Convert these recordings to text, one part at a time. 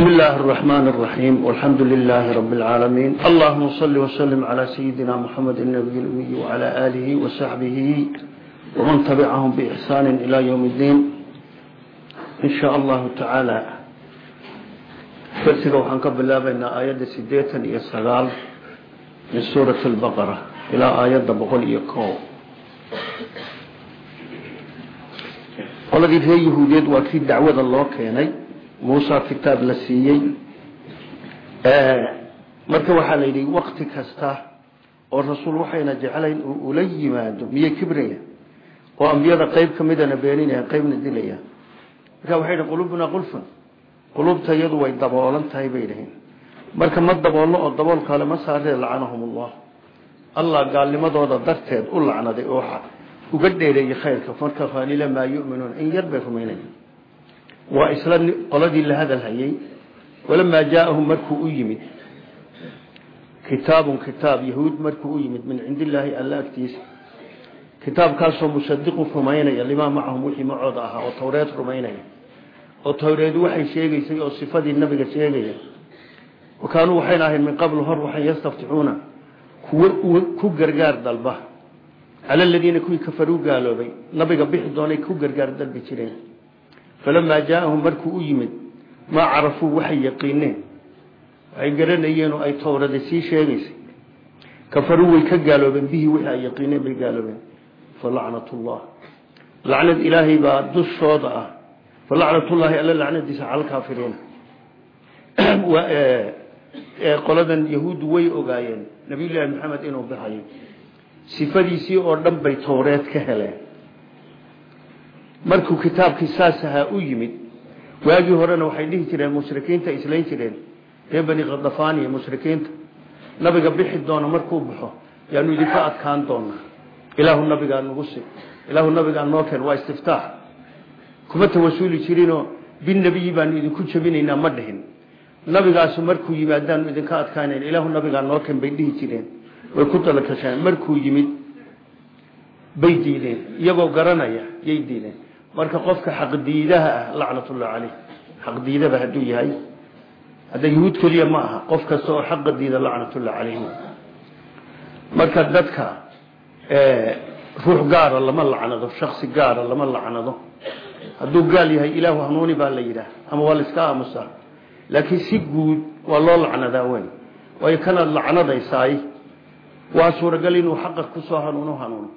بسم الله الرحمن الرحيم والحمد لله رب العالمين اللهم صل وسلم على سيدنا محمد النبي الأمي وعلى آله وصحبه ومن تبعهم بإحسان إلى يوم الدين إن شاء الله تعالى فرسك وحن قبل الله بين آيات سديتا يسغال من سورة البقرة إلى آيات بقول يكو qoladii reer yahuudeed waa kii dacwada loo keenay muusa kitaab la siiyey. Marka waxaa la yidhi wakti kasta oo rasuul waxayna jeclayn uu ula yimaado miyay kibraya oo ambiyada qayb ka midana beeninaya qaybna dilaya. Marka waxay yidhi qulubunaa qulfun. Qulubta iyadu way daboolan tahay bay dhaheen marka ma daboolno oo daboolkaale ma saaree lacanahum allah allah gaalnimadooda darteed u lacnaday oo uga dheereeyey khayrka. Marka qalila maa yuminuun in yar bay waa isla qoladii la hadal hayay walamaa jaaahum markuu u yimid. Kitaabun kitaab yahuud markuu u yimid min cindi illaahi alla agtiisa. Kitaabkaasoo musadiqun rumaynaya limaa macahum wixii macooda ahaa oo towreed rumaynaya. Oo towreed waxay sheegaysay oo sifadii nabiga sheegaya. Wa kaanuu waxayna ahayn min qabl hor waxay yastaftixuuna kuwa ku gargaar dalba. Cala aladiina kuwii kafaruu gaaloobay nabiga bixi doonay ku gargaar dalbi jireen falamaa jaaahum markuu u yimid maa carafuu waxay yaqiineen waxay garanayeen oo ay towrada sii sheegaysay kafaruu way ka gaaloobeen bihii wixii ay yaqiineen bay gaaloobeen falacnatullah lacnad ilaahay baa dushooda ah falacnatullaahi alla lacnadiisa cala alkaafiriina qoladan yahuuddu way ogaayeen nabiyullaahi maxamed inuu baxayo sifadiisii oo dhan bay markuu kitaabkii saas ahaa u yimid waagii horena waxay dhihi jireen mushrikiinta islayn jireen ree bani khadafaan iyo mushrikiinta nabiga bixi doona markuu baxo yaanu idinka adkaan doonaa. Ilaahu nabigaa nagu si ilaahu nabigaa noo keen waa istiftaax. Kuma tawasuli jirinoo binabiyi baanu idinku jabinaynaa ma dhihin. Nabigaasu markuu yimaadaanu idinka adkaanayn ilaahu nabigaa noo keen bay dhihi jireen. Way ku dalakasheen markuu yimid bay diideen iyagoo garanaya yay diideen marka qofka xaqdiidaha ah lacnatullah caleyh xaqdiidaba hadduu yahay hadda yahuud keliya ma aha qof kasta oo xaqa diida lacnatullah caleyh marka dadka ruux gaara lama lacnado shaksi gaara lama lacnado hadduu gaal yahay ilaahu hanuuni baa la yidhaah ama waa la iska aamusaa. Laakiin si guud waa loo lacnadaa weyn. Waayo kanaad lacnadaysaay. Waa suuragal inuu xaqa ku soo hanuuno hanuuno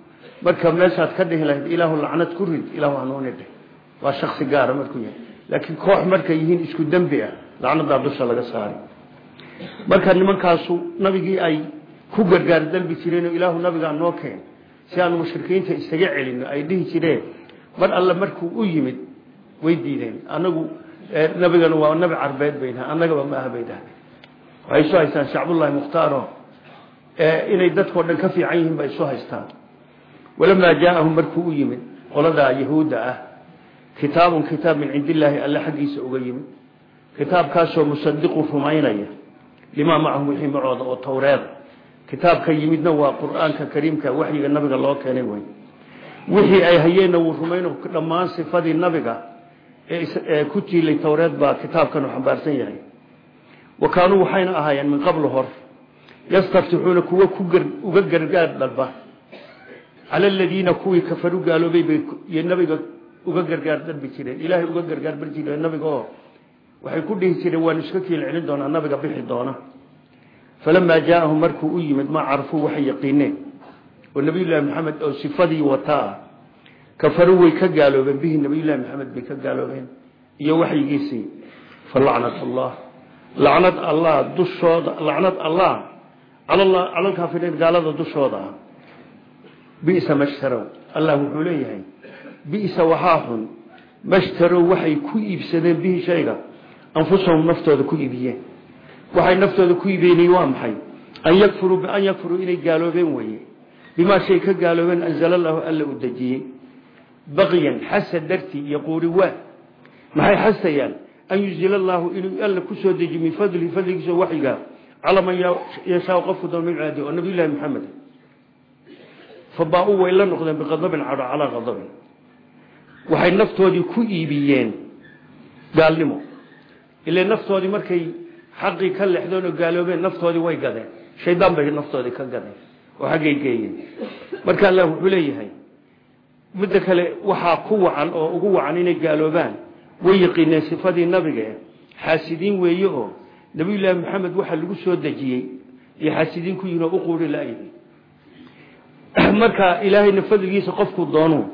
marka meeshaad ka dhihi lahayd ilaahu lacnad ku rid ilaahu hanuuni dheh waa shaksi gaara markuu yahay. Laakiin koox markay yihiin isku dembi ah lacnadaa dusha laga saari marka nimankaasu nabigii ay ku gargaar dalbi jireen oo ilaahu nabigaa noo keen si aanu mushrikiinta isaga celino ay dhihi jireen mar alle markuu u yimid way diideen. Anagu nabigana waa nabi carbeed bay dhahay annagaba ma aha bay dhahay. Waxay isu haystaan shacbullahi mukhtaaro inay dadkao dhan ka fiican yihiin bay isu haystaan walamaa jaaahum markuu u yimid qoladaa yahuudda ah kitaabun kitaab min cindi illaahi alle xaggiisa uga yimid kitaabkaasoo musadiqu rumaynaya limaa macahum wixii macooda oo towreeda kitaabka yimidna waa qur'aanka kariimka waxyiga nabiga loo keenay wey wixii ay hayeenna wuu rumayno dhammaan sifadii nabiga ee ku jiilay towreed baa kitaabkanu xambaarsan yahay wa waxayna ahaayeen min qablu hor yastaftixuuna kuwa uga gargaar dalba cala aladiina kuwii kafaru gaaloobay bay nabiga uga gargaar dalbi jireen ilaahay uga gargaar bari jireen nabiga oo waxay ku dhihi jireen waanu iska kiil celin doonaa nabiga bixi doona falamaa jaaahum markuu u yimid maa carafuu waxay yaqiineen oo nabiyullaahi maxamed oo sifadii wataa kafaruu way ka gaaloobeen bihi nabiyullahi maxamed bay ka gaaloobeen iyo waxyigiisii falacnatullah lacnad allah dushooda lacnad allah cala alkaafiriin gaalada dushooda bisa mashtarow. Allah wuxuu leeyahay bisa waxaa xun. Mashtarow waxay ku iibsadeen bihi shayga. Anfusahum naftooda ku iibiyeen. Waxay naftooda ku iibeenay waa maxay? An yakfuruu bian yakfuruu inay gaaloobeen weye bimaa shay ka gaaloobeen anzala allahu alla u dejiyey. Baqyan xasad dartii iyo quuri waa. Maxay xasayaan? An yuzila allahu inuu alla ku soo dejiyo min fadlihi fadligiisa waxyiga calaa man yashaa qofku doon min cibaadi oo nabiyullahi maxamed fabaa-uu way la noqdeen biqadabin cadho calaa qadabin. Waxay naftoodii ku iibiyeen gaalnimo. Ilaa naftoodii markay xaqii ka lexdoon oo gaaloobeen naftoodii way gadeen. Shaydaan bay naftoodii ka gadeen oo xaggay geeyeen. Marka allah wuxuu leeyahay midda kale waxaa ku wacan oo ugu wacan inay gaaloobaan. Way yaqiineen sifadii nabiga xaasidiin weeye oo nabiyullaahi maxamed waxaa lagu soo dejiyey. Iyo xaasidiin ku yihiin oo u quuri la-yihin marka ilaahayna fadligiisa qofku doonu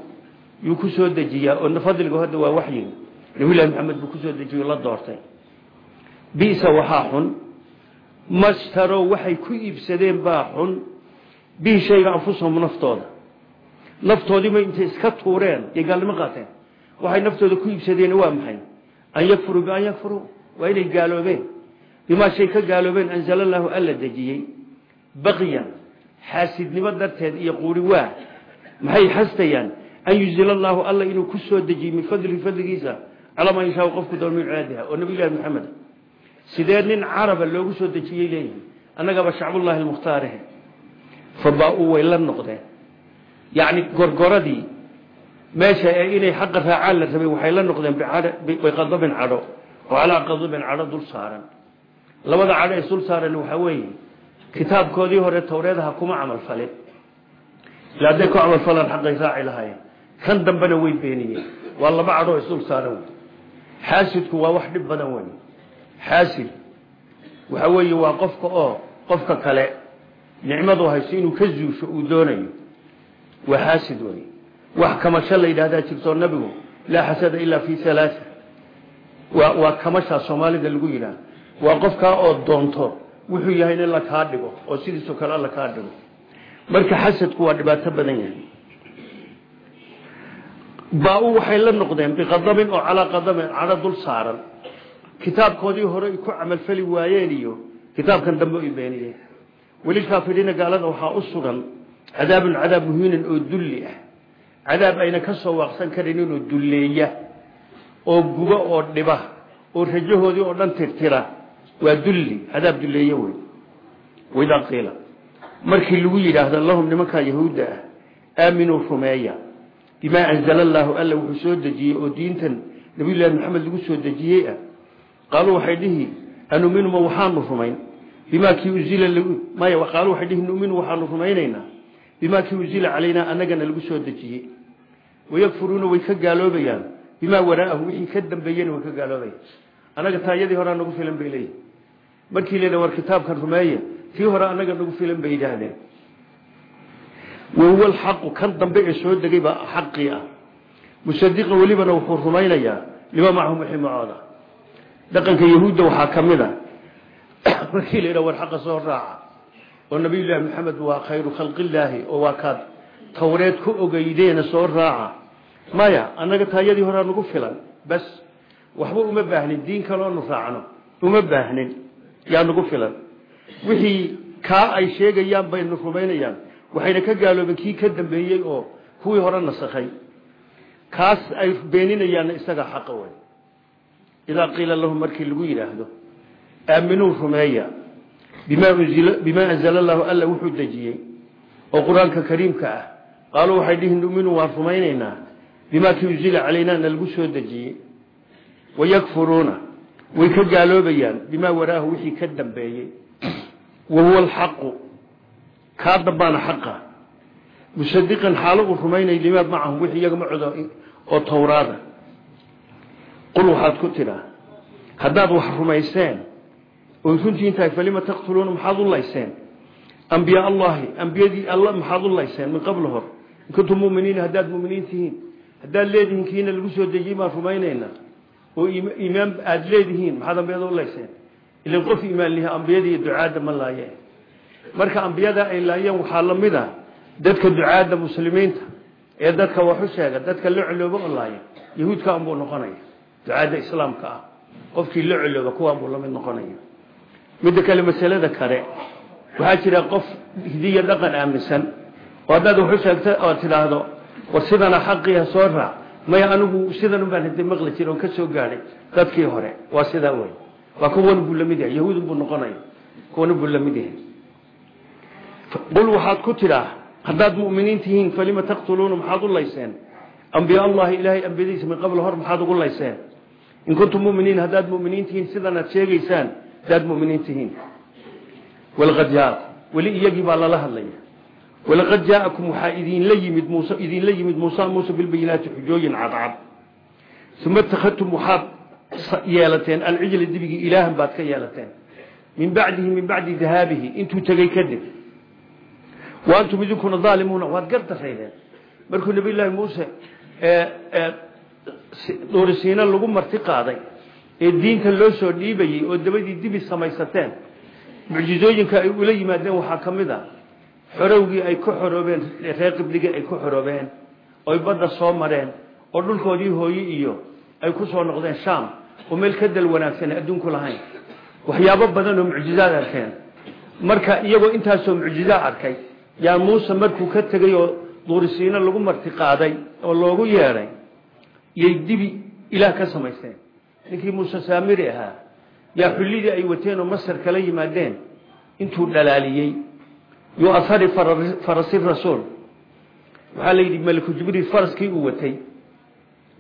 yuu ku soo dejiyaa oo fadliga hadda waa waxyi. Nabiyullahi maxamed buu ku soo dejiyo la doortay. Bisa waxaa xun. Mashtarow waxay ku iibsadeen baa xun. Bihi shayga anfusahum naftooda. Naftoodiiba intay iska tuureen iyo gaalnimo qaateen. Waxay naftooda ku iibsadeen waa maxay? An yakfuruu bian yakfuruu waa inay gaaloobeen. Bimaa shay ka gaaloobeen anzala allaahu alla dejiyey. Baqyan xaasidnimo darteed iyo quuri waa maxay xastayaan? An yuzila allaahu alla inuu ku soo dejiyo min fadlihi fadligiisa calaa maa yashaa qofku doon min cibaadiha oo nabiyullahi maxamed sidee nin caraba loogu soo dejiyey leeyihiin annagaba shacbullahi almukhtaareh fabaa-uu way la noqdeen. Yacni gorgoradii meesha ee inay xaqa raacaan la rabay waxay la noqdeen biqadabin cadho oo calaa qadabin cadho dul saaran. Labada cadho ee dul saaran waxaa weeye kitaabkoodii hore tawreedaha kuma camal falin ila hadday ku camal falaan xaqay raaci lahaayeen. Kan dambena way beeniyeen. Waa laba cadho isdul saaran wey xaasidku waa wax dhib badan wey xaasid waxa weeye waa qofka oo qofka kale nicmadu hayso inuu ka zuusho uu doonayo. Waa xaasid wey wax kamasho la yidhahdaa jirto nabigu laa xasada ilaa fi waa waa kamashaa soomaalida lagu yidhaah waa qofkaa oo doonto wuxuu yahay in la kaa dhigo oo sidiisoo kale alla kaa dhigo. Marka xasadku waa dhibaato badan yahay. Baa-u waxay la noqdeen biqadabin oo calaa qadabin cadho dul saaran. Kitaabkoodii hore ay ku camalfali waayeen iyo kitaabkan dambe ay beeniyeen welilkaafiriina gaalada waxaa u sugan cadaabun cadaab muhiinan oo dulli ah. Cadaab ayna ka soo waaqsan karin oo dulleeya oo guba oo dhiba oo rajahoodii oo dhan tirtira waa dulli cadaab dulleeye wey waidaa qiila. Markii lagu yidhaahdo lahum nimankaa yahuudda ah aaminuu rumeeya. Bimaa anzala allaahu alla wuxuu soo dejiyey oo diintan nabiyullaahi maxamed lagu soo dejiyey ah. Qaaluu waxay dhihi anuminu ma waxaanu rumayn? Bimaa kii uzila maya qaaluu waxay dhihi numinu waxaanu rumaynaynaa? Bimaa kii uzila calaynaa annagana lagu soo dejiyey. Wayakfuruuna way ka gaaloobayaan. Bimaa waraa'ahu wixii ka dambeeyena way markii la war kitaabkan rumeeya. Kii hore annaga nagu filan bay yidhaahdeen. Wahuwa alxaqu kan dambe ee soo degay baa xaqii ah. Musadiqan welibana wuxuu rumaynayaa lima macahum wixii macooda dhaqanka yahuudda waxaa ka mid a markii la yidhaha war xaqa soo raaca. Oo nabiyullaahi maxamed waa khayru khalqillaahi oo waa kaad tawreed ku ogeydeena soo raaca. Maya annaga taayadii horaa nagu filan bas waxba uma baahnin diin kaloonu raacno uma baahnin yaa nagu filan. Wixii kaa ay sheegayaan baynu rumaynayaan waxayna ka gaaloobeen kii ka dambeeyey oo kuwii hore nasakhay. Kaas ay beeninayaanna isaga xaqa way idaa qiila lahum markii lagu yidhaahdo aaminuu rumeeya bimaa anzala allahu alla wuxuu dejiyey. Oo qur'aanka kariimka ah qaaluu waxay dhihi numinu waan rumaynaynaa bimaa kii unzila calaynana lagu soo dejiyey. Wayakfuruuna way ka gaaloobayaan. Bimaa waraahu wixii ka dambeeyey. Wa alxaqu. Kaa dambaana xaqa. Musadiqan xaalo uu rumaynay limaa macahum wixii iyaga macooda oo towraada qul waxaad ku tidhaa haddaad wax rumayseen oy runtii intahay falima taqtuluuna? Maxaad u layseen? Ambiyaa allahi ambiyadii alla maxaad u layseen min qabl hor. In kuntum muminiina haddaad muminiin tihiin. Haddaad leedihiin kiina lagu soo dejiyey baan rumaynaynaa oo iimaan aada leedihiin maxaad ambiyada u layseen ilan qof iimaan lihi ambiyada iyo ducaadda ma laayeen. Marka ambiyada ay laayeen waxaa la mid a dadka ducaadda muslimiinta ee dadka waxu sheega dadka la colooba oo laaya yahuudka anbuu noqonaya ducaadda islaamka ah. Qofkii la colooba kuwaan buu la mid noqonaya midda kale masalada kale waxaa jira qof hidiya dhaqan aaminsan. Oo haddaad waxu sheegta oo tidhaahdo war sidana xaqiiha soo raac maya anigu sidan ubaan hada maqli jira oon ka soo gaadhay dadkii hore. Waa sidaa wey waa kuwan buu la mid yahay. Yahuudun buu noqonaya. Kuwana buu la mid yahay. Qul waxaad ku tidhaa haddaad mu'miniin tihiin falima taqtuluuna? Maxaad u layseen? Ambiya allahi ilaahay ambiyadiisa min qabl hor maxaad ugu layseen? In kuntum muminiin haddaad muminiin tihiin sidanaad sheegaysaan haddaad muminiin tihiin walaqad jaakum weli iyagii baa lala hadlaya walaqad jaa'akum waxaa idinla yimid muuse idinla yimid muusa muuse bilbayinaati xujooyin cadcad uma ittakhadtum waxaad yeelateen alcijla dibigii ilaahan baad ka yeelateen min bacdihi min bacdi dahaabihi intuu tegey kadib wa antum idinkuna daalimuuna waad gardareydeen markuu nabiy llaahi muuse duurisiina lagu marti qaaday ee diinta loo soo dhiibayey oo dabadii dibi samaysateen mucjizooyinka ay ula yimaadeen waxaa ka mid a xorowgii ay ku xoroobeen reer qibligii ay ku xoroobeen oy badda soo mareen oo dhulkoodii hooye iyo ay ku soo noqdeen sham oo meel ka dal wanaagsan adduunku lahayn. Waxyaabo badan oo mucjizaad arkeen. Marka iyagoo intaasoo mucjiza arkay yaa muuse markuu ka tegey oo duurisiino lagu marti qaaday oo loogu yeedhay yay dibi ilaah ka samaysteen. Ninkii muuse saamiri ahaa yaa xullidii ay wateen oo masar kala yimaadeen intuu dhalaaliyey yu ahari farasi rasuul. Waxaa la yidhi maliku jibriil faraskii uu watay.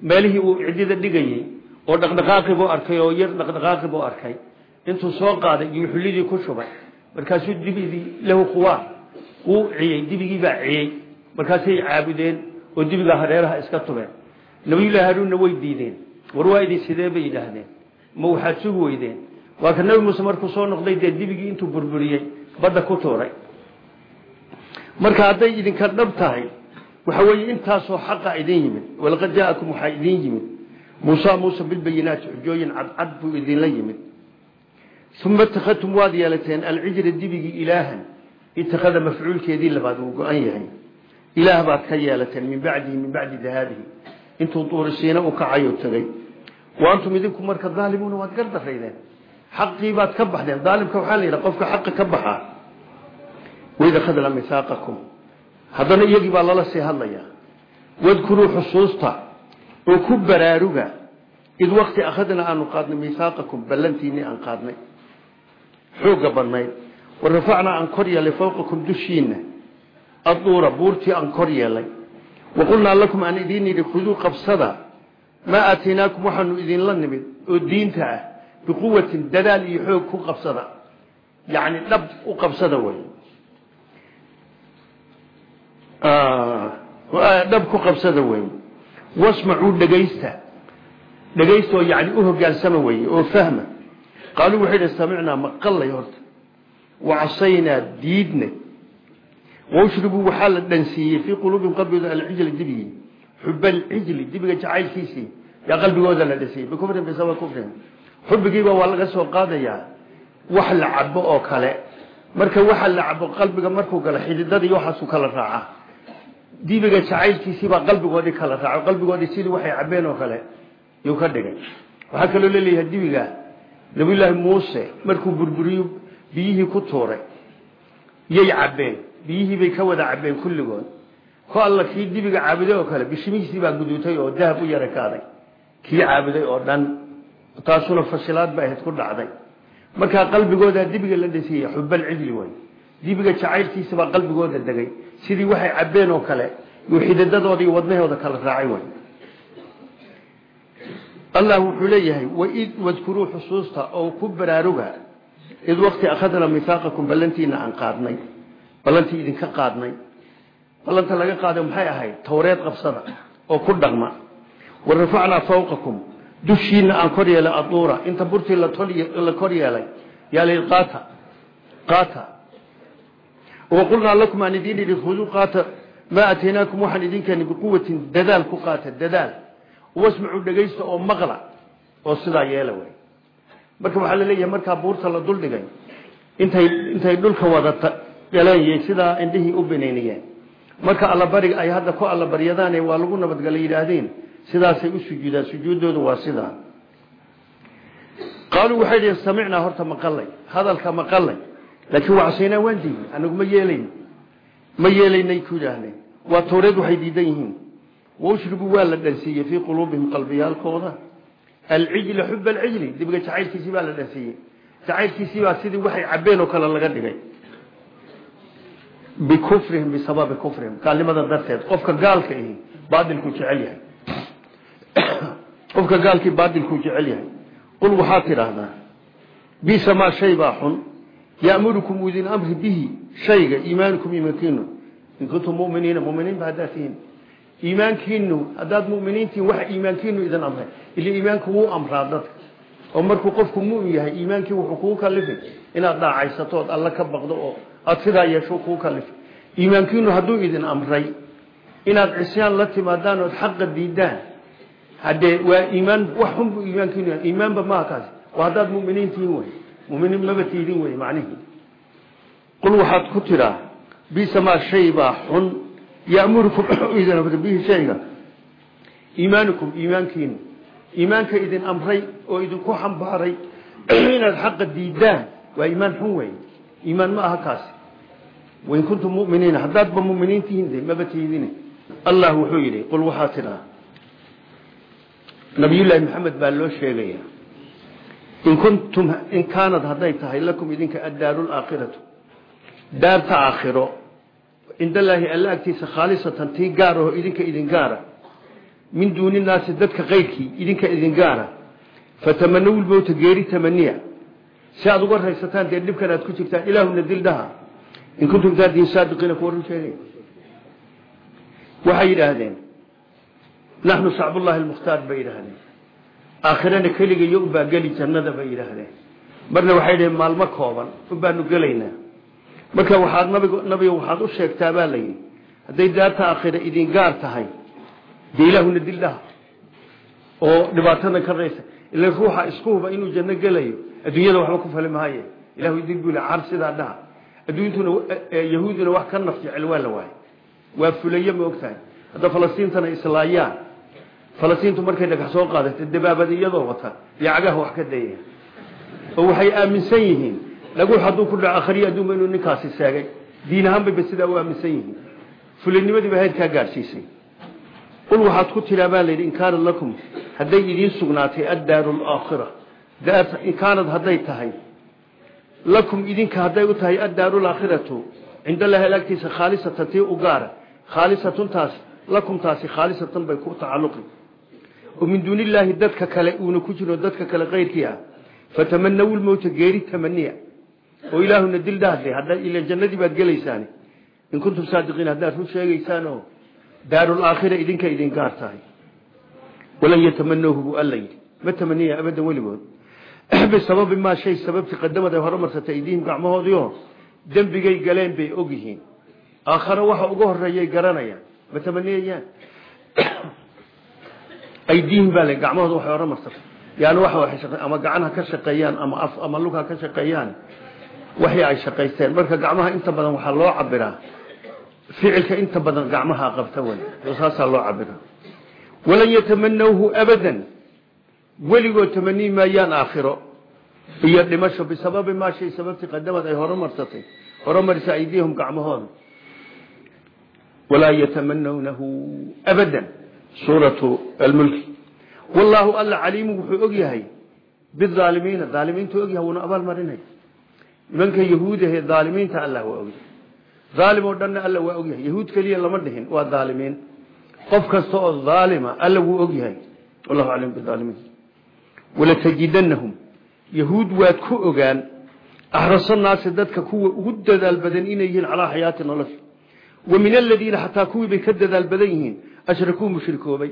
Meelihii uu cidida dhigayey oo dhaqdhaqaaqi buu arkay oo yar dhaqdhaqaaqi buu arkay. Intuu soo qaaday yuu xullidii ku shubay. Markaasuu dibidii lahu quwaa wuu ciyey dibigii baa ciyey markaasay caabudeen oo dibiga hareeraha iska tubeen. Nabiyullahi haruunna way diideen. War waa idin sidee bay yidhaahdeen? Ma waxaad sugi weydeen? Waa ka nabi muuse markuu soo noqday dee dibigii intuu burburiyey badda ku tuuray marka hadday idinka dhab tahay waxa weeye intaasoo xaqa idin yimid. Walaqad jaa'akum waxaa idin yimid. Muusa muuse bilbayinaati xujooyin cadcad buu idinla yimid. Uma ittakhadtum waad yeelateen alcijra dibigii ilaahan. Ittakhada mafcuulkeedii labaad uu go-an yahay. Ilaah baad ka yeelateen min bacdihi min bacdi dahaabihi intuu duurisiina u kacayo tegey wa antum idinku marka daalimuuna waad gardaraydeen xaqii baad ka baxdeen. Daalimka waxaa la yidhaha qofka xaqa ka baxaa waid akhadna mihaaqakum haddana iyagii baa lala sii hadlayaa. Wadkuruu xusuusta oo ku baraaruga. Id wakti akhadna aanu qaadnay mihaaqakum ballantiinii aan qaadnay. Xooga badnayd wa rafacnaa aan kor yeelay fawqakum dushiinna. Aduura buurtii aan kor yeelay. Wa qulnaa lakum aan idiin yidhi khuduu qabsada. Maa aataynaakum waxaanu idinla nimid oo diinta ah biquwatin dhab ku qabsada wey wasmacuu dhegaysta dhegaystaoo yani u hogaansama weye oo fahma. Qaaluu waxay idhi samicnaa maqallay horta. Wacasaynaa diidnay washribuu waxaa la dhansiiyey fii quluubihim qalbigooda alcijli dibigii xub alcijli dibiga jacaylkiisii. Yaa qalbigooda la dhansiiyey bikufrin bisaba kufrin. Xubigiiba waa laga soo qaadayaa. Wax la cabo oo kale. Marka waxa la cabo qalbiga markuu galo xididadii waxaasuu kala raaca dibiga jacaylkiisiibaa qalbigoodii kala raaco qalbigoodii sidii waxay cabeen oo kale yuu ka dhigay. Waxaa kaloo la leeyahay dibiga nabiyullaahi muuse markuu burburiyo biyihii ku tuuray yay cabeen biyihii bay ka wada cabeen kulligood. Ko alla kii dibiga caabuday oo kale bishimihiisii baa guduutay oo dahab u yarakaaday kii caabuday oo dhan taasuna fashilaad ba ahayd ku dhacday. Markaa qalbigooda dibiga la dhasiiya xubal cidli way dibiga jacaylkiisa baa qalbigooda degay sidii waxay cabeen oo kale yuu xididadooda iyo wadnahooda kala raacay way. Allah wuxuu leeyahay waid wadkuruu xusuusta oo ku baraaruga id wakti akhadna mihaaqakum ballantiina aan qaadnay ballantii idinka qaadnay ballanta laga qaaday maxay ahayd? Towreed qabsada oo ku dhaqma. Wa rafacnaa fawqakum dushiina aan kor yeelay aduura inta burtii la kor yeelay yaa la qaata qaata wa qulnaa lakum aan idiin idhi khuduu qaata maa aataynaakum waxaan idin keenay biquwatin dadaal ku qaata dadaal. Wasmacuu dhegaysta oo maqla oo sidaa yeela wey marka waxaa la leeyahay markaa buurta la duldhigay intay intay dhulka wada galayeen sidaa indhihii u banaynayeen marka allabariga ay hadda ku allabaryadaane waa lagu nabadgala yidhaahdeen sidaasay u sujuudaan sujuuddoodu waa sidaa. Qaaluu waxay dhihin samicnaa horta maqalay hadalka maqalay laakiin wacsaynaa waan diidnay anagu ma yeelayn. Ma yeelaynay ku yidhaahdeen. Waa towreed waxay diidan yihiin. Washribuu waa la dhansiiyey fii quluubihim qalbiyaalkooda. Alcijla xub alcijli dibiga jacaylkiisii baa la dhansiiyey. Jacaylkiisii baa sidii waxay cabeen oo kale laga dhigay. Bikufrihim bisababi kufrihim. Gaalnimada darteed qofka gaalka ihi baatilku jecel yahay. Qofka gaalkii baadilkuu jecel yahay. Qul waxaad tidhaahdaa bisa maa shay baa xun ya'murukum idin amri bihi shayga iimaanukum iimaankiinu in kuntum muminiina muminiinba haddaad tihiin iimaankiinu haddaad muminiin tihiin waxa iimaankiinu idin amray ila iimaanku wuu amraa dadka oo markuu qofku mumin yahay iimaankii wuxuu kugu kalifay inaad dhaacaysato ood alla ka baqdo oo aad sidaa yeesho kugu kalifay iimaankiinu hadduu idin amray inaad cisyaan la timaadaan ood xaqa diidaan haddee waa iimaan wax xun buu iimaankiinu yahay iimaanba maaha kaasi waa haddaad muminiin tihiin wey muminiin maba tiidin wey macnihii qul waxaad ku tidhaa bisa maa shay baa xun ya'murukum idin amray bihi shayga. Iimaanukum iimaankiinu. Iimaanka idin amray oo idinku xambaaray inaad xaqa diidaan waa iimaan xun wey iimaan ma aha kaasi. Wain kuntum muminiina haddaadba muminiin tihiin de maba tiidine. Allah wuxuu yidhi qul waxaa tidhaa nabiyullaahi maxamed baa loo sheegaya in kaanad hadday tahay lakum idinka addaaru laakhiratu daarta aakhiro. Cindallaahi alla agtiisa khaalisatan tii gaar aho idinka idin gaara. Min duuni naasi dadka kayrkii idinka idin gaara. Fatamanaw lmowta geeri tamaniya. Si aad uga raysataan dee dhibkan aad ku jirtaan ilaahuna dildhaha in kuntum taadiin saadiqiina kuwa run sheegay. Waxay yidhaahdeen naxnu shacbullahi almukhtaar bay yidhaahdeen aakhirana keligayo ubaa geli jannada bay yidhaahdeen. Marna waxay dhaheen maalmo kooban ubaanu gelaynaa marka waxaad nabig nabiga waxaad u sheegtaa baa layidhi hadday daarta aakhira idin gaar tahay dee ilaahuna dildhaha oo dhibaatana ka raysa. Ila ruuxa isku huba inuu janno gelayo adduunyada waxba ku fali maaye ilahu dilbule car sidaa dhaha. Adduuntuna yahuuduna wax ka naf jecel waa la waaye. Waa fulaye ma ogtahay. Hadda falastiintana islaayaan falastiintu markay dhagax soo qaadato dabaabad iyadoo wata iyo cagaha wax ka dayaya oo waxay aaminsan yihiin dhaguux hadduu ku dhaco akhriyo adduunba inuu ninkaasi seegay diin ahaan bayba sidaa u aaminsan yihiin. Fulinimadiiba heerkaa gaadhsiisay. Qul waxaad ku tiraa baa layidhi in kaanad lakum hadday idiin sugnaatay addaaru alaakhira in kaanad hadday tahay lakum idinka hadday u tahay addaaru laakhiratu cinda allahi alaagtiisa khaalisatan tii u gaara. Khaalisatuntaas lakum taasi khaalisatan bay ku tacalluqi oo min duuni illaahi dadka kale uuna ku jiro dadka kale kayrkii ah. Fatamanaw lmowta geeri tamaniya. Oo ilaahuna dil dhahde hadda ila jannadii baad gelaysaan in kuntum saadiqiin haddaad run sheegaysaan oo daarulaakhira idinka idin gaar tahay. Walan yatamanawhu buu alla yidhi. Ma tamaniya abadan weligood. Bisababi maa shay sababtii qadamad ay horumarsatay aydiihim gacmahoodiio dembigay galeen bay og yihiin. Aakhare waxa uga horeeyay garanayaan aydiihim baa gacmahooda waxay horumarsatay yani waxa ama gacan ha ka shaqeeyaan ama af ama lug ha ka shaqeeyaan waxii ay shaqaysteen marka gacmaha inta badan waxaa loo cabiraa ficilka inta badan gacmaha qabta wey saasaa loo cabiraa walan yatamanawhu abadan. Weligood tamanii maayaan aakhiro. Iyo dhimasho bisababi maa shay sababtii qadamad ay horumarsatay horumarisa aydiihum gacmahooda walaa yatamanawnahu abadan suuratu almulki. Wallaahu alla caliimu wuxuu og yahay biaalimiina aalimiintu ogyahay wuuna abaal marinay. Nimanka yahuudahe aalimiinta allah waa ogyahay aalim oo dhanna alla waa ogyahay yahuud keliya lama dhihin waa aalimiin qof kasta oo aalima alla wuu ogyahay wallahu aclam biaalimiin walatajidanahum yahuud waad ku ogaan axraso naasi dadka kuwa ugu dadaal badan inay yihiin calaa xayaati nolosha wa min aladiina xataa kuwii bay ka dadaal badan yihiin ashrakuu mushrikoobay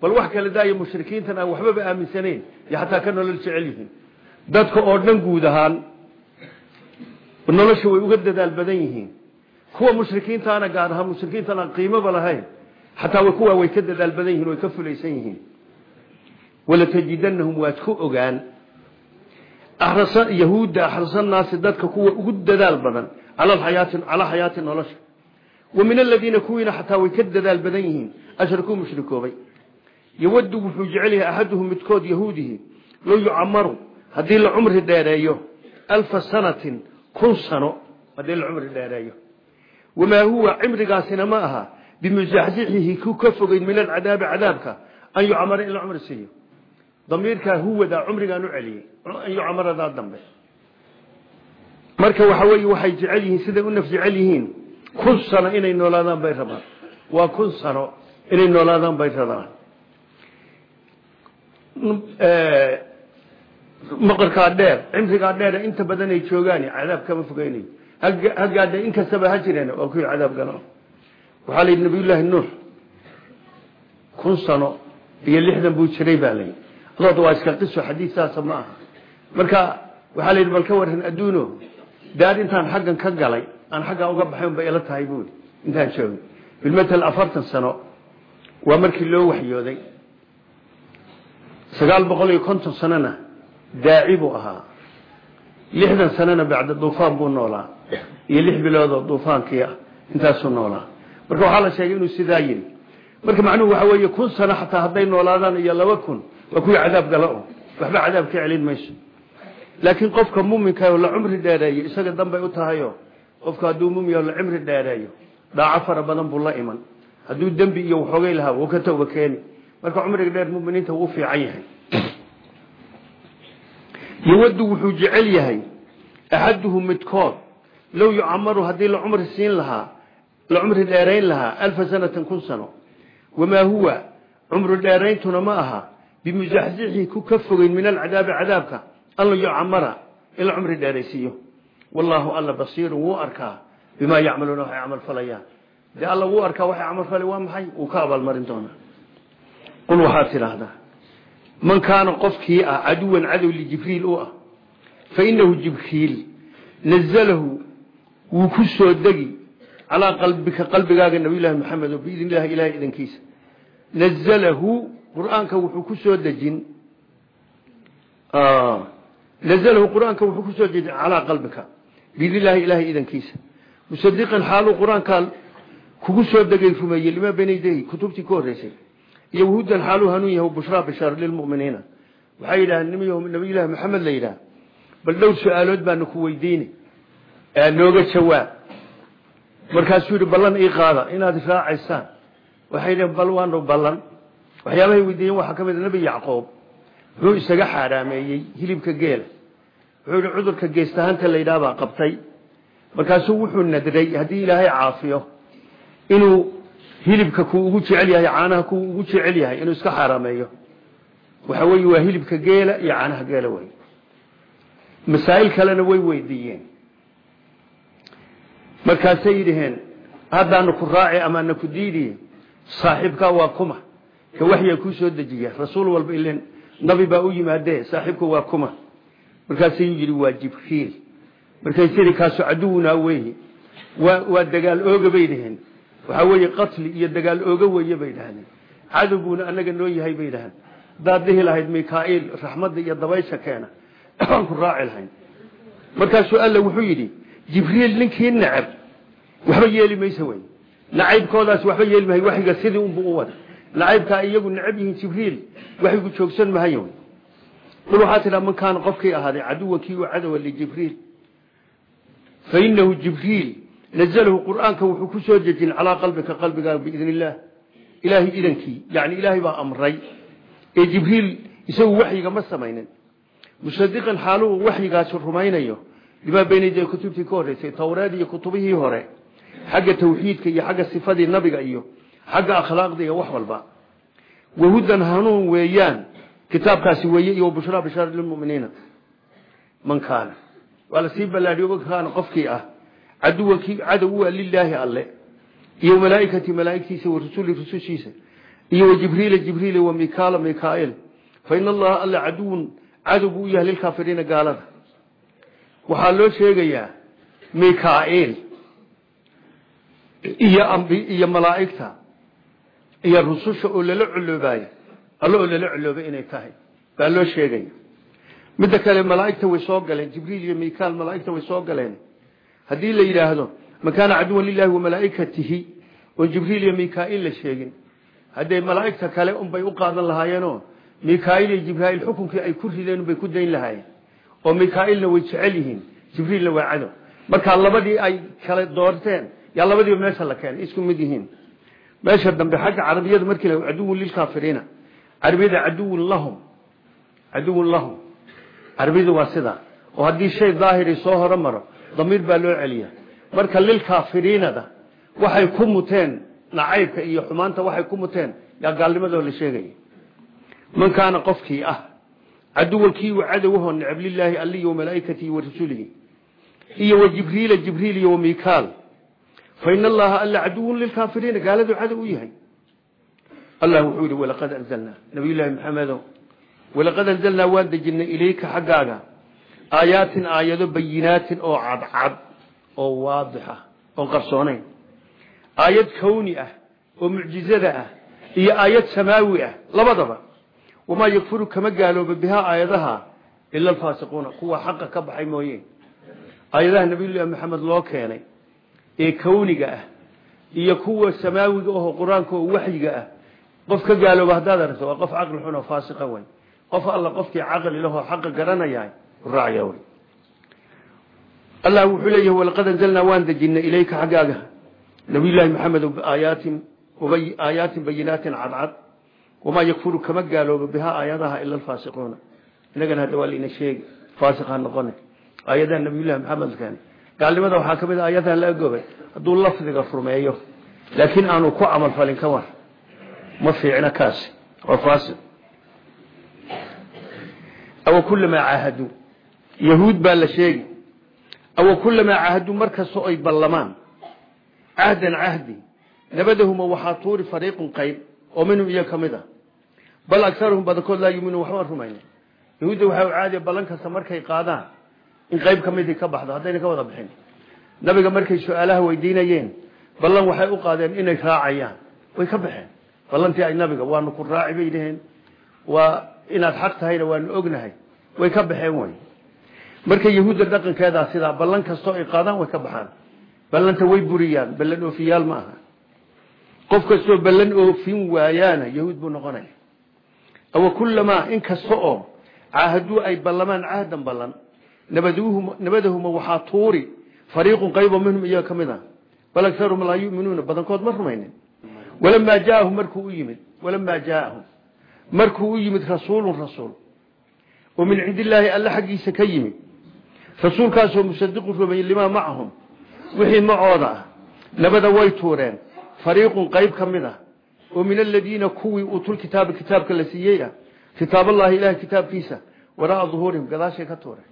bal wax kale daaya mushrikiintan aan waxbaba aaminsaneyn iyo xataa ka nolol jecel yihiin dadka oo dhan guud ahaan nolosha way uga dadaal badan yihiin kuwa mushrikiintaana gaar ahaan mushrikiintan aan qiimoba lahayn xataa kuwa way ka dadaal badan yihiin way ka fulaysan yihiin walatajidanahum waad ku ogaan yahuudda axrasa naasi dadka kuwa ugu dadaal badan calaa xayaati nolosha wa min aladiina kuwiina xataa way ka dadaal badan yihiin. Ashrakuu mushrikoobay. Yawadu wuxuu jecel yahay axaduhum midkood yahuudihi. Low yucamaru haddii la cumri dheereeyo alfa sanatin kun sano haddii la cumri dheereeyo. Wamaa huwa cimrigaasina ma aha bimusaxsixihi ku ka fogeyn min alcadaabi cadaabka an yucamara in la cumri siiyo. Damiirkaa huwada cumrigaan u celiyey an kun sano inay noolaadaan bay rabaan. Waa kun sano inay noolaadaan bay rabaan. Maqarkaa dheer cimrigaa dheer inta badan ay joogaan cadaab kama fogeynayo hagaadha in kastaba ha jireen waa kuwii cadaab galo. Waxaa la yidhi nabiyullaahi nuux kun sano iyo lixdan buu jiray baa layidhi adood waa iska qiso xadiid saasa ma aha. Marka waxaa la yidhi bal ka waran adduuno. Daar intaan xaggan ka galay aan xaggaa uga baxayn bay ila tahay buuri intaan joogay bilmatal afartan sano waa markii loo waxyooday. Sagaal boqol iyo konton sanona daaci buu ahaa. Lixdan sanona bacda duufaan buu noolaa. Iyo lix bilood oo duufaankii ah intaasuu noolaa. Marka waxaa la sheegay inuu sidaa yiri marka macnuhu waxa weeye kun sano xataa hadday noolaadaan iyo laba kun waa kuwii cadaab gala o waxba cadaab ka celin mayso. Laakiin qofka muminka oo la cumri dheereeyo isaga danbay u tahayo qofka hadduu mumin la cimri dheereeyo dhaaco badan buu la iman. Hadduu dembi iyo waxoogay lahaa wuu ka tooba keeni. Marka cumriga dheer muminiinta wuu fiican yahay. Yowadu wuxuu jecel yahay axaduhu midkood low yucamaru haddii la cumri siin lahaa la cumri dheerayn lahaa alfa sanatan kun sano wamaa huwa? Cumri dheerayntuna ma aha. Bimusaxsixii ku ka fogeyn min alcadaabi cadaabka an la yucamara in la cumri dheeraysiiyo wallaahu alla basiirun wuu arkaa bimaa yacmaluuna waxay camal falayaan. Dee alla wuu arkaa waxay camal falay waa maxay? Wuu ka abaalmarin doonaa. Qul waxaad tidhaahdaa man kaana qofkii ah caduwan cadow lijibriil u ah fa inahu jibriil nazalahu wuu ku soo degi calaa qalbika qalbigaaga nabiyullaahi maxamed oo biidn illahi ilahay idankiisa nazalahu qur'aanka wuxuu ku soo dejin nazalahu qur'aanka wuxuu ku soo dejin calaa qalbika biidn illahi ilahay idankiisa. Musadiqan xaaluu qur'aankaa kugu soo degay rumeeyey lima bayna yadayhi kutubtii ka horreysay. Iyo wahudan xaaluu hanuun yahay bushraa bishaar lilmuminiina waxay yidhahdeen nabiyullaahi maxamed la yidhaah bal dhowr su'aalood baanu ku weydiini nooga jawaab markaasuu yidhi ballan ii qaada inaad raacaysaan. Waxay dhaheen bal waanu ballan. Waxyaabahay weydiiyeen waxaa ka mid a nebi yacqoob. Wuxuu isaga xaaraameeyey hilibka geela wuxuu yidhi cudurka geestahaanta la yidhaah baa qabtay. Markaasuu wuxuu nadray haddii ilaahay caafiyo inuu hilibka kuu ugu jecel yahay caanaha kuu ugu jecel yahay inuu iska xaaraameeyo waxa weeye waa hilibka geela iyo caanaha geela wey masaa'il kalena way weydiiyeen. Markaasay yidhaheen haddaanu ku raaci amaana ku diidiye saaxiibkaa waa kuma. Ka waxyaa kuu soo dejiya. Rasuul walba ilen nabi baa u yimaadee saaxiibka waa kuma markaasayuu yidhi waa jibriil markay tiri kaasu caduwunaa weeye waa waa dagaal ooga bay dhaheen. Waxaa weeye qatli iyo dagaal ooga weeye bay dhahdeen cadowguuna anaga noo yahay bay dhahdeen haddaad dhihi lahayd mikaa'iil raxmadda iyo dabaysha keena. Aan ku raaci lahayn. Markaasuu alla wuxuu yidhi jibriil ninkii necab waxba yeeli maysa wey nacaybkoodaas waxba yeeli mahay waxiga sidii unbu u wada nacaybkaa iyagu necab yihiin jibriil waxigu joogsan mahayo qul waxaa tidhaa man kaana qofkii ahaaday caduwan kii u cadowa lijibriil fa inahu jibriil nazalahu qur'aanka wuxuu ku soo dejin calaa qalbika qalbigaaga biidn illaah ilaahay idankii yani ilaahay baa amray. Ee jibriil isagu waxyiga ma samaynin. Musadiqan xaaluu waxyigaasi rumaynayo. Limaa baynayda kutubtii ka horreysay towreed iyo kutubihii hore. Xagga tawxiidka iyo xagga sifadii nabiga iyo xagga akhlaaqda iyo wax walba. Wahudan hanuun weeyaan kitaabkaasi weeye iyo bushraa bishaar lilmuminiina. Man kaana. Waa la sii ballaadhiyo man kaana qofkii ah. Caduwan kii cadow u ah lilaahi alle. Iyo malaaikati malaaigtiisa wa rusuli rusushiisa iyo wa jibriila jibriil wa mikaala mikaail. Fa in allaha alla caduwun cadow buu yahay lilkaafiriina gaalada. Waxaa loo sheegayaa mikaail iyo iyo malaa'igta iyo rususha oo lala coloobayo alle oo lala coloobay inay tahay. Baa loo sheegaya midda kale malaa'igta way soo galeen. Jibriil iyo mikaal malaa'igta way soo galeen. Haddii la yidhaahdo man kaana caduwan lilahi wa malaa'ikatihi? Oon jibriil iyo mikaail la sheegin. Haddee malaa'igta kale unbay u qaadan lahaayeenoo mikaail iyo jibraail xukunkii ay ku rideen unbay ku dayn lahaayeen. Oo mikaailna way jecel yihiin. Jibriilna waa cadow. Markaa labadii ay kale doorteen yaa labadiiba meesha la keenay isku mid yihiin. Meesha dambe xagga carabiyada carabiyada caduwun lahum. Caduwun lahum. Carabiyadu waa sidaa oo haddii shay daahiri soo horo maro damiir baa loo celiya marka lilkaafiriinada waxay ku muteen nacaybka iyo xumaanta waxay ku muteen yaa gaalnimadoo la sheegaya. Man kaana qofkii ah caduwan kii u cadowahoo necab lilaahi alli iyo malaaikatihi wa rasulihi iyo wa jibriila jibriil iyo wa mikaal fa ina allaha alla caduwun lilkaafiriina gaaladu cadow u yahay allah wuxuu yihi walaqad anzalnaa nabiyullaahi maxamedo walaqad anzalnaa waan dejinay ilayka xaggaaga. Aayaatin aayado bayinaatin oo cadcad oo waadixa oon qarsoonayn. Aayad kawni ah oo mucjizada ah iyo aayad samaawi ah labadaba. Wamaa yakfuru kama gaalooba bihaa aayadaha ila alfaasiquuna kuwa xaqa ka baxay mooye. Aayadaha nabiyullaahi maxamed loo keenay ee kawniga ah iyo kuwa samaawiga ahoo qur'aanka oo waxyiga ah qof ka gaalooba haddaad aragto waa qof caqli xun oo faasiqa wey qof alla qofkii caqli lahoo xaqa garanaya raacya wey allah wuxuu leeyahay walaqad anzalnaa waan dejinay ilayka xaggaaga. Nabiyullaahi maxamed aayaatin aayaatin bayinaatin cadcad. Wamaa yakfuru kama gaalooba bihaa aayadaha ila alfaasiquuna. Inagana hadda waa laina sheegi faasiq ha noqone. Aayadaha nabiyullahi maxamed keene gaalnimada waxaa ka mid a aayadaha la agobay hadduu lafdiga rumeeyo laakiin aanu ku camal falin ka war ma fiicna kaasi waa faasiq awa kulamaa caahaduu yahuud baa la sheegi. Awa kulamaa caahaduu markastoo ay ballamaan. Cahdan cahdi nabadahuma waxaa tuuri fariiqun qayb oo minhum iyo ka mid a bal agaruhum badankood laa yuminuun waxba rumayna yahuudda waxaa caadiya ballan kasta markay qaadaan in qayb ka midii ka baxdo haddayna ka wada bixin. Nabiga markay su'aalaha weydiinayeen ballan waxay u qaadeen inay raacayaan way ka baxeen ballantii ay nabiga waanu ku raaci bay dhaheen. Waa inaad xaq tahayna waanu ognahay. Way ka baxeen wey marka yahuudda dhaqankeedaa sidaa ballan kastoo ay qaadaan way ka baxaan. Ballanta way buriyaan ballan oofiyaal ma aha. Qof kastoo ballan oofin waayaana yahuud buu noqonaya. Awa kulamaa in kasta oo caahaduu ay ballamaan cahdan ballan nabadahuma waxaa tuuri fariiqun qaybo minhum iyaga ka mid a bal agaruhum laa yuminuuna badankood ma rumaynin walamaa jaaahum markuu u yimid walamaa jaaahum markuu u yimid rasuulun rasuul oo min cindi illaahi alle xaggiisa ka yimid rasuulkaasoo musadiqu rumeeyey limaa macahum wixii macooda ah nabada way tuureen fariiqun qayb ka mid ah oo min aladiina kuwii uutul kitaaba kitaabka la siiyey ah kitaaballahi ilahay kitaabkiisa waraaa duhuurihim gadaashay ka tuureen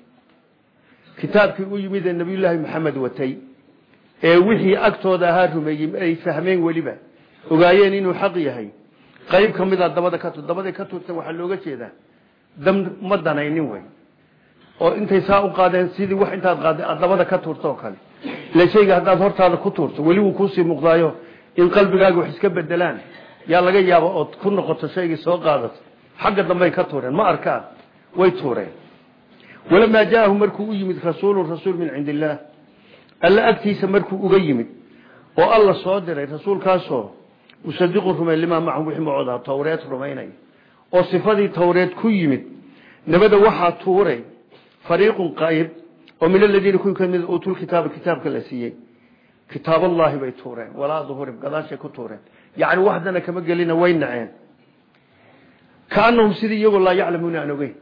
kitaabkii u yimid ogaayeen inuu xaq yahay. Qayb ka mida dabada ka tuur dabaday ka tuurteen waxaa looga jeedaa dam ma danaynin wey oo intay saa u qaadeen sidii wax intaad qaadday aad dabada ka tuurto oo kale. Ila shayga haddaad hortaada ku tuurto weli wuu kuusii muuqdaayo in qalbigaaga wax iska bedelaan yaa laga yaaba ood ku noqoto shaygii soo qaadato xagga dambey ka tuureen ma arkaan way tuureen. Walamaa jaahu markuu u yimid rasuulun rasuul min cindi illaah alla agtiisa markuu uga yimid oo alla soo diray rasuulkaasoo musadiqun rumey limaa macahum wixii macoodaa tawreed rumaynaya oo sifadii tawreed ku yimid nabada waxaa tuuray fariiqun qayb oo min aladiina kuwii ka mid uutul kitaaba kitaabka la siiyey. Kitaaballahi bay tuureen walaa duhurim gadaashay ku tuureen. Yacni waxdana kama gelina way naceen. Kaanahum sidii iyagoo laa yaclamuuna aan ogeyn.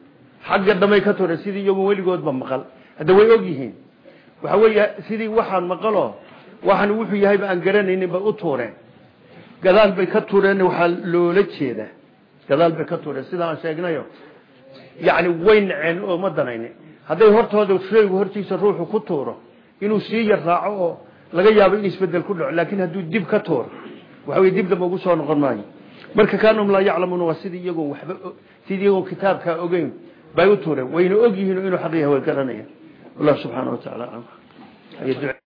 Xagga dambay ka tuureen sidii iyagoo weligoodba maqal. Hadda way og yihiin. Waxa weeye sidii waxaan maqaloo waxaan wuxuu yahayba aan garanaynin bay u tuureen gadaal bay ka tuureen waxaa loola jeedaa. Gadaal bay ka tuureen sida aan sheegnayo. Yacni way naceen oo ma danaynin hadday hortooda shaygu hortiisa ruuxu ku tuuro inuu sii yar raaco oo laga yaabo in isbeddel ku dhaco laakiin hadduu dib ka tuuro waxa weye dib damba ugu soo noqon maayo. Marka kaanahum laa yaclamuuna waa sidii iyagoo waxba sidii iyagoo kitaabkaa ogeyn bay u tuureen. Wayna og yihiin inuu xaq yahay way garanayaan wallahu subxaana wa tacaala